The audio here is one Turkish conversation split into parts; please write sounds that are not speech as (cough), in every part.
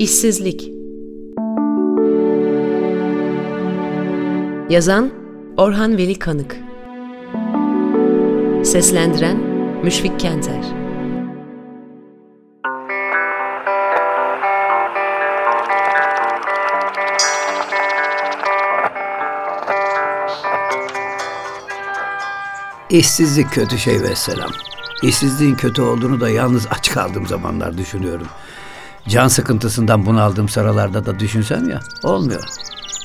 İşsizlik Yazan Orhan Veli Kanık Seslendiren Müşfik Kenter İşsizlik kötü şey ve selam. İşsizliğin kötü olduğunu da yalnız aç kaldığım zamanlar düşünüyorum. Can sıkıntısından bunaldığım sıralarda da düşünsem ya olmuyor.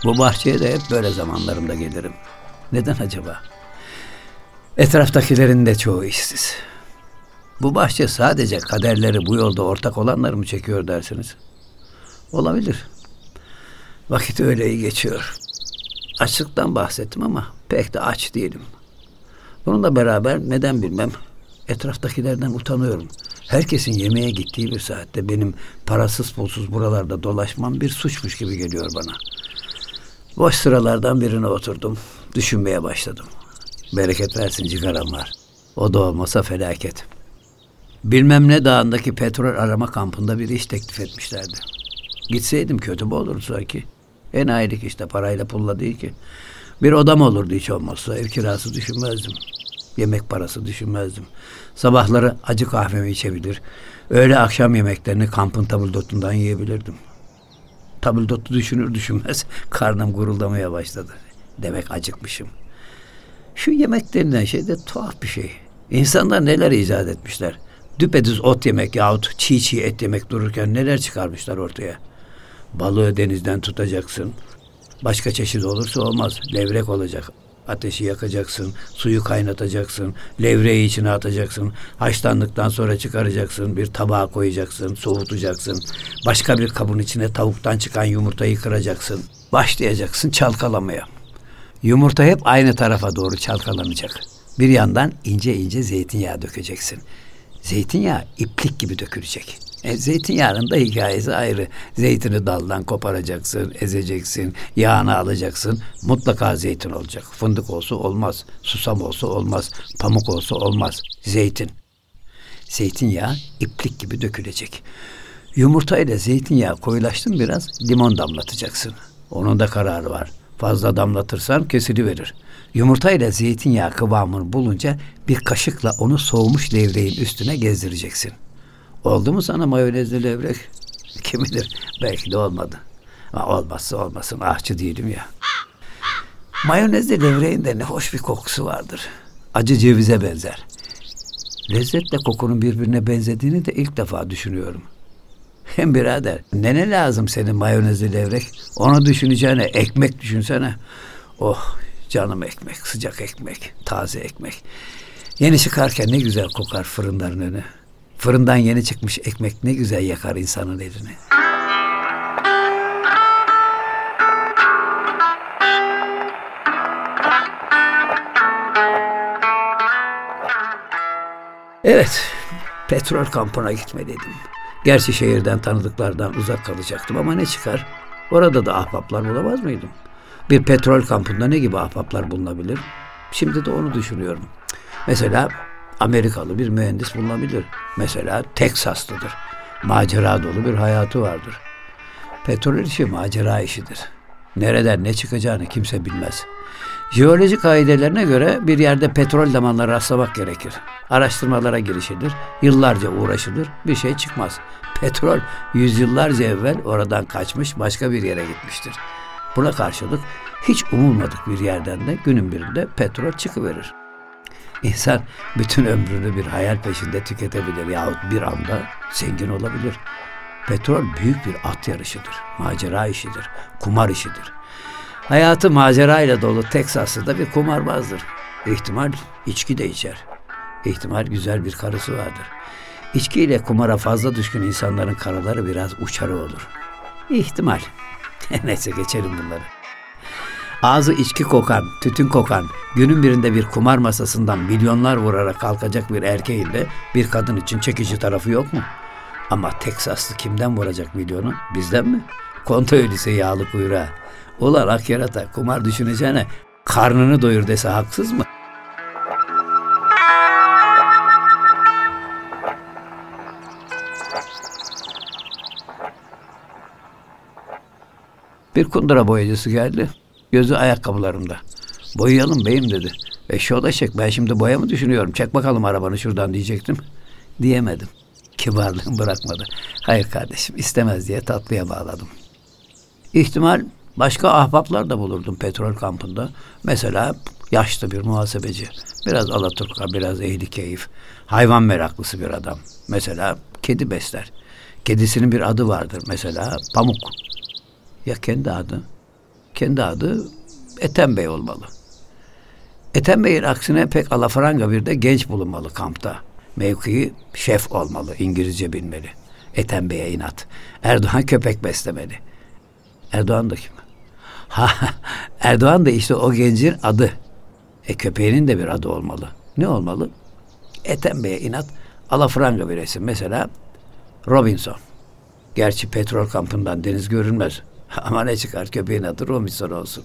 Bu bahçeye de hep böyle zamanlarımda gelirim. Neden acaba? Etraftakilerin de çoğu işsiz. Bu bahçe sadece kaderleri bu yolda ortak olanları mı çekiyor dersiniz? Olabilir. Vakit öyle iyi geçiyor. Açlıktan bahsettim ama pek de aç değilim. Bununla beraber neden bilmem etraftakilerden utanıyorum. Herkesin yemeğe gittiği bir saatte benim parasız pulsuz buralarda dolaşmam bir suçmuş gibi geliyor bana. Boş sıralardan birine oturdum. Düşünmeye başladım. Bereket versin cigaram var. O da olmasa felaket. Bilmem ne dağındaki petrol arama kampında bir iş teklif etmişlerdi. Gitseydim kötü mü olurdu sanki? Enayilik işte parayla pulla değil ki. Bir odam olurdu hiç olmazsa. Ev kirası düşünmezdim. Yemek parası düşünmezdim. Sabahları acı kahvemi içebilir. Öğle akşam yemeklerini kampın tabuldotundan yiyebilirdim. Tabuldotu düşünür düşünmez (laughs) karnım guruldamaya başladı. Demek acıkmışım. Şu yemek denilen şey de tuhaf bir şey. İnsanlar neler icat etmişler. Düpedüz ot yemek yahut çiğ çiğ et yemek dururken neler çıkarmışlar ortaya. Balığı denizden tutacaksın. Başka çeşit olursa olmaz. Levrek olacak. Ateşi yakacaksın, suyu kaynatacaksın, levreyi içine atacaksın, haşlandıktan sonra çıkaracaksın, bir tabağa koyacaksın, soğutacaksın. Başka bir kabın içine tavuktan çıkan yumurtayı kıracaksın. Başlayacaksın çalkalamaya. Yumurta hep aynı tarafa doğru çalkalanacak. Bir yandan ince ince zeytinyağı dökeceksin. Zeytinyağı iplik gibi dökülecek. E, zeytinyağının da hikayesi ayrı. Zeytini daldan koparacaksın, ezeceksin, yağını alacaksın. Mutlaka zeytin olacak. Fındık olsa olmaz, susam olsa olmaz, pamuk olsa olmaz. Zeytin. Zeytinyağı iplik gibi dökülecek. Yumurta ile zeytinyağı koyulaştın biraz limon damlatacaksın. Onun da kararı var. Fazla damlatırsan kesiliverir. Yumurta ile zeytinyağı kıvamını bulunca bir kaşıkla onu soğumuş levreğin üstüne gezdireceksin. Oldu mu sana mayonezli levrek? Kim bilir belki de olmadı. Ama olmazsa olmasın ahçı değilim ya. Mayonezli levreğin de ne hoş bir kokusu vardır. Acı cevize benzer. Lezzetle kokunun birbirine benzediğini de ilk defa düşünüyorum. Hem birader ne ne lazım senin mayonezli levrek? Onu düşüneceğine ekmek düşünsene. Oh canım ekmek, sıcak ekmek, taze ekmek. Yeni çıkarken ne güzel kokar fırınların önü. Fırından yeni çıkmış ekmek ne güzel yakar insanın elini. Evet, petrol kampına gitmeliydim. Gerçi şehirden tanıdıklardan uzak kalacaktım ama ne çıkar? Orada da ahbaplar bulamaz mıydım? Bir petrol kampında ne gibi ahbaplar bulunabilir? Şimdi de onu düşünüyorum. Mesela Amerikalı bir mühendis bulunabilir. Mesela Teksaslıdır. Macera dolu bir hayatı vardır. Petrol işi macera işidir. Nereden ne çıkacağını kimse bilmez. Jeolojik kaidelerine göre bir yerde petrol damarına rastlamak gerekir. Araştırmalara girişilir, yıllarca uğraşılır, bir şey çıkmaz. Petrol yüzyıllarca evvel oradan kaçmış başka bir yere gitmiştir. Buna karşılık hiç umulmadık bir yerden de günün birinde petrol çıkıverir. İnsan bütün ömrünü bir hayal peşinde tüketebilir yahut bir anda zengin olabilir. Petrol büyük bir at yarışıdır, macera işidir, kumar işidir. Hayatı macerayla dolu Teksaslı da bir kumarbazdır. İhtimal içki de içer. İhtimal güzel bir karısı vardır. İçki ile kumara fazla düşkün insanların karaları biraz uçarı olur. İhtimal. (laughs) Neyse geçelim bunları. Ağzı içki kokan, tütün kokan, günün birinde bir kumar masasından milyonlar vurarak kalkacak bir erkeğin de bir kadın için çekici tarafı yok mu? Ama Teksaslı kimden vuracak milyonu? Bizden mi? Konta öyleyse yağlı kuyruğa. Ulan ak yarata kumar düşüneceğine karnını doyur dese haksız mı? Bir kundura boyacısı geldi. Gözü ayakkabılarımda. Boyayalım beyim dedi. Eşi o da çek. Ben şimdi boya mı düşünüyorum? Çek bakalım arabanı şuradan diyecektim. Diyemedim. Kibarlığım (laughs) bırakmadı. Hayır kardeşim istemez diye tatlıya bağladım. İhtimal başka ahbaplar da bulurdum petrol kampında. Mesela yaşlı bir muhasebeci. Biraz alaturka, biraz ehli keyif. Hayvan meraklısı bir adam. Mesela kedi besler. Kedisinin bir adı vardır. Mesela Pamuk. Ya kendi adı? Kendi adı Ethem Bey olmalı. Ethem Bey'in aksine pek alafranga bir de genç bulunmalı kampta. Mevkii şef olmalı, İngilizce bilmeli. Ethem Bey'e inat. Erdoğan köpek beslemeli. Erdoğan da kim? Ha, (laughs) Erdoğan da işte o gencin adı. E köpeğinin de bir adı olmalı. Ne olmalı? Ethem Bey'e inat alafranga bir resim. Mesela Robinson. Gerçi petrol kampından deniz görünmez. (laughs) Ama ne çıkar köpeğin adı Robinson olsun.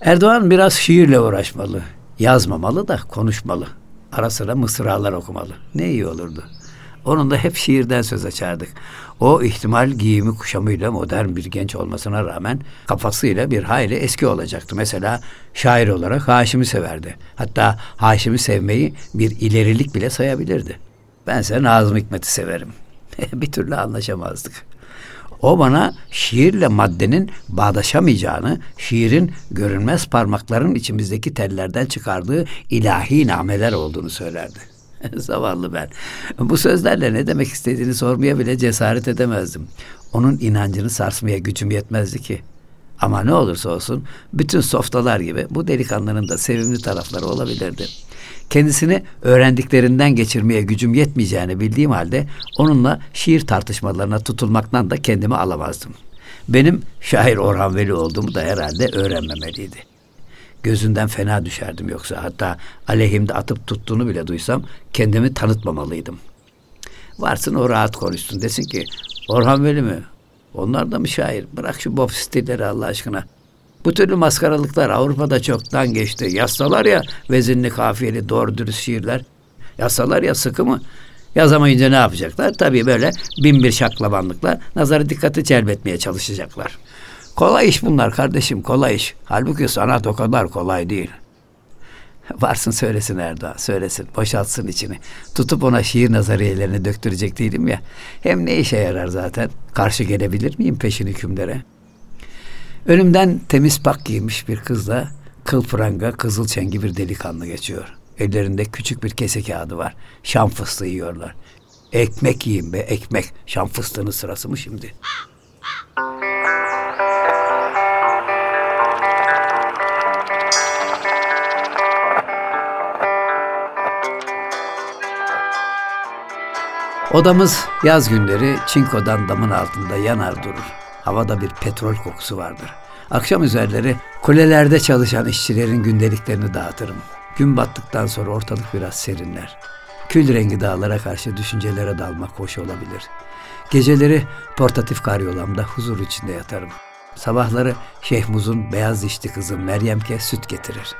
Erdoğan biraz şiirle uğraşmalı. Yazmamalı da konuşmalı. Ara sıra mısralar okumalı. Ne iyi olurdu. Onun da hep şiirden söz açardık. O ihtimal giyimi kuşamıyla modern bir genç olmasına rağmen kafasıyla bir hayli eski olacaktı. Mesela şair olarak Haşim'i severdi. Hatta Haşim'i sevmeyi bir ilerilik bile sayabilirdi. Bense Nazım Hikmet'i severim. (laughs) bir türlü anlaşamazdık. O bana şiirle maddenin bağdaşamayacağını, şiirin görünmez parmakların içimizdeki tellerden çıkardığı ilahi nameler olduğunu söylerdi. (laughs) Zavallı ben. Bu sözlerle ne demek istediğini sormaya bile cesaret edemezdim. Onun inancını sarsmaya gücüm yetmezdi ki. Ama ne olursa olsun bütün softalar gibi bu delikanlının da sevimli tarafları olabilirdi. Kendisini öğrendiklerinden geçirmeye gücüm yetmeyeceğini bildiğim halde onunla şiir tartışmalarına tutulmaktan da kendimi alamazdım. Benim şair Orhan Veli olduğumu da herhalde öğrenmemeliydi. Gözünden fena düşerdim yoksa hatta aleyhimde atıp tuttuğunu bile duysam kendimi tanıtmamalıydım. Varsın o rahat konuşsun desin ki Orhan Veli mi? Onlar da mı şair? Bırak şu bob stilleri Allah aşkına. Bu türlü maskaralıklar Avrupa'da çoktan geçti. Yazsalar ya vezinli kafiyeli doğru dürüst şiirler. Yazsalar ya sıkı mı? Yazamayınca ne yapacaklar? Tabii böyle bin bir şaklabanlıkla nazarı dikkati celbetmeye çalışacaklar. Kolay iş bunlar kardeşim kolay iş. Halbuki sanat o kadar kolay değil. (laughs) Varsın söylesin Erdoğan, söylesin, boşaltsın içini. Tutup ona şiir nazariyelerini döktürecek değilim ya. Hem ne işe yarar zaten? Karşı gelebilir miyim peşin hükümlere? Önümden temiz pak giymiş bir kızla kıl pranga, kızıl çengi bir delikanlı geçiyor. Ellerinde küçük bir kese kağıdı var. Şam fıstığı yiyorlar. Ekmek yiyin be ekmek. Şam fıstığının sırası mı şimdi? Odamız yaz günleri çinkodan damın altında yanar durur. Havada bir petrol kokusu vardır. Akşam üzerleri kulelerde çalışan işçilerin gündeliklerini dağıtırım. Gün battıktan sonra ortalık biraz serinler. Kül rengi dağlara karşı düşüncelere dalmak hoş olabilir. Geceleri portatif karyolamda huzur içinde yatarım. Sabahları Şeyh Muz'un beyaz dişli kızı Meryemke süt getirir.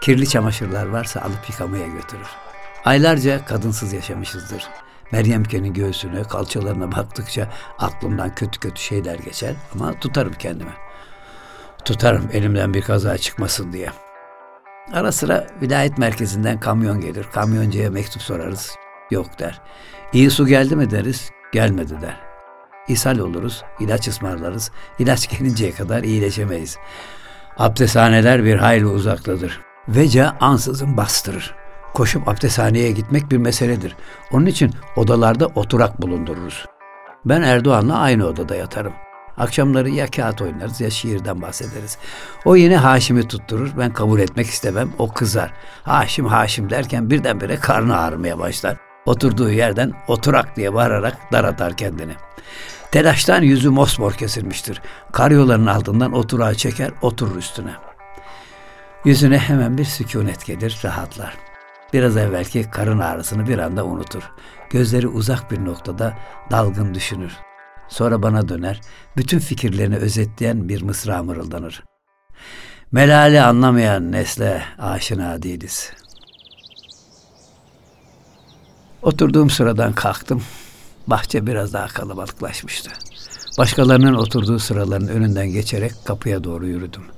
Kirli çamaşırlar varsa alıp yıkamaya götürür. Aylarca kadınsız yaşamışızdır. Meryemke'nin göğsüne, kalçalarına baktıkça aklımdan kötü kötü şeyler geçer ama tutarım kendimi. Tutarım elimden bir kaza çıkmasın diye. Ara sıra vilayet merkezinden kamyon gelir. Kamyoncuya mektup sorarız. Yok der. İyi su geldi mi deriz. Gelmedi der. İshal oluruz, ilaç ısmarlarız. İlaç (laughs) gelinceye kadar iyileşemeyiz. Abdesthaneler bir hayli uzaktadır. Veca ansızın bastırır. Koşup abdesthaneye gitmek bir meseledir. Onun için odalarda oturak bulundururuz. Ben Erdoğan'la aynı odada yatarım. Akşamları ya kağıt oynarız ya şiirden bahsederiz. O yine Haşim'i tutturur. Ben kabul etmek istemem. O kızar. Haşim Haşim derken birdenbire karnı ağrımaya başlar. Oturduğu yerden oturak diye bağırarak dar atar kendini. Telaştan yüzü mosmor kesilmiştir. Karyoların altından oturağı çeker, oturur üstüne. Yüzüne hemen bir sükunet gelir, rahatlar. Biraz evvelki karın ağrısını bir anda unutur. Gözleri uzak bir noktada dalgın düşünür. Sonra bana döner, bütün fikirlerini özetleyen bir mısra mırıldanır. Melali anlamayan nesle aşina değiliz. Oturduğum sıradan kalktım. Bahçe biraz daha kalabalıklaşmıştı. Başkalarının oturduğu sıraların önünden geçerek kapıya doğru yürüdüm.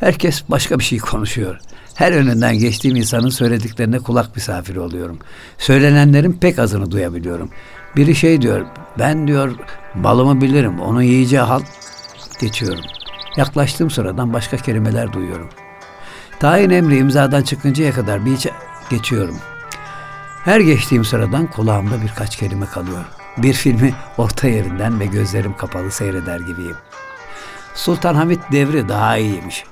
Herkes başka bir şey konuşuyor. Her önünden geçtiğim insanın söylediklerine kulak misafiri oluyorum. Söylenenlerin pek azını duyabiliyorum. Biri şey diyor, ben diyor balımı bilirim, onun yiyeceği halt geçiyorum. Yaklaştığım sıradan başka kelimeler duyuyorum. Tayin emri imzadan çıkıncaya kadar bir içe geçiyorum. Her geçtiğim sıradan kulağımda birkaç kelime kalıyor. Bir filmi orta yerinden ve gözlerim kapalı seyreder gibiyim. Sultan Hamit devri daha iyiymiş.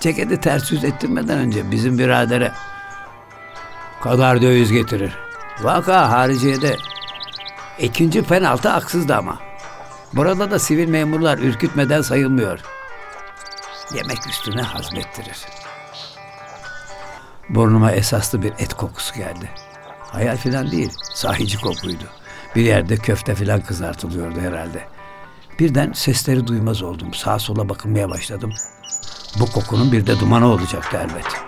Ceketi ters yüz ettirmeden önce bizim biradere kadar döviz getirir. Vaka hariciyede ikinci penaltı haksızdı ama. Burada da sivil memurlar ürkütmeden sayılmıyor. Yemek üstüne hazmettirir. Burnuma esaslı bir et kokusu geldi. Hayal filan değil, sahici kokuydu. Bir yerde köfte filan kızartılıyordu herhalde. Birden sesleri duymaz oldum. Sağa sola bakınmaya başladım. Bu kokunun bir de dumanı olacaktı elbet.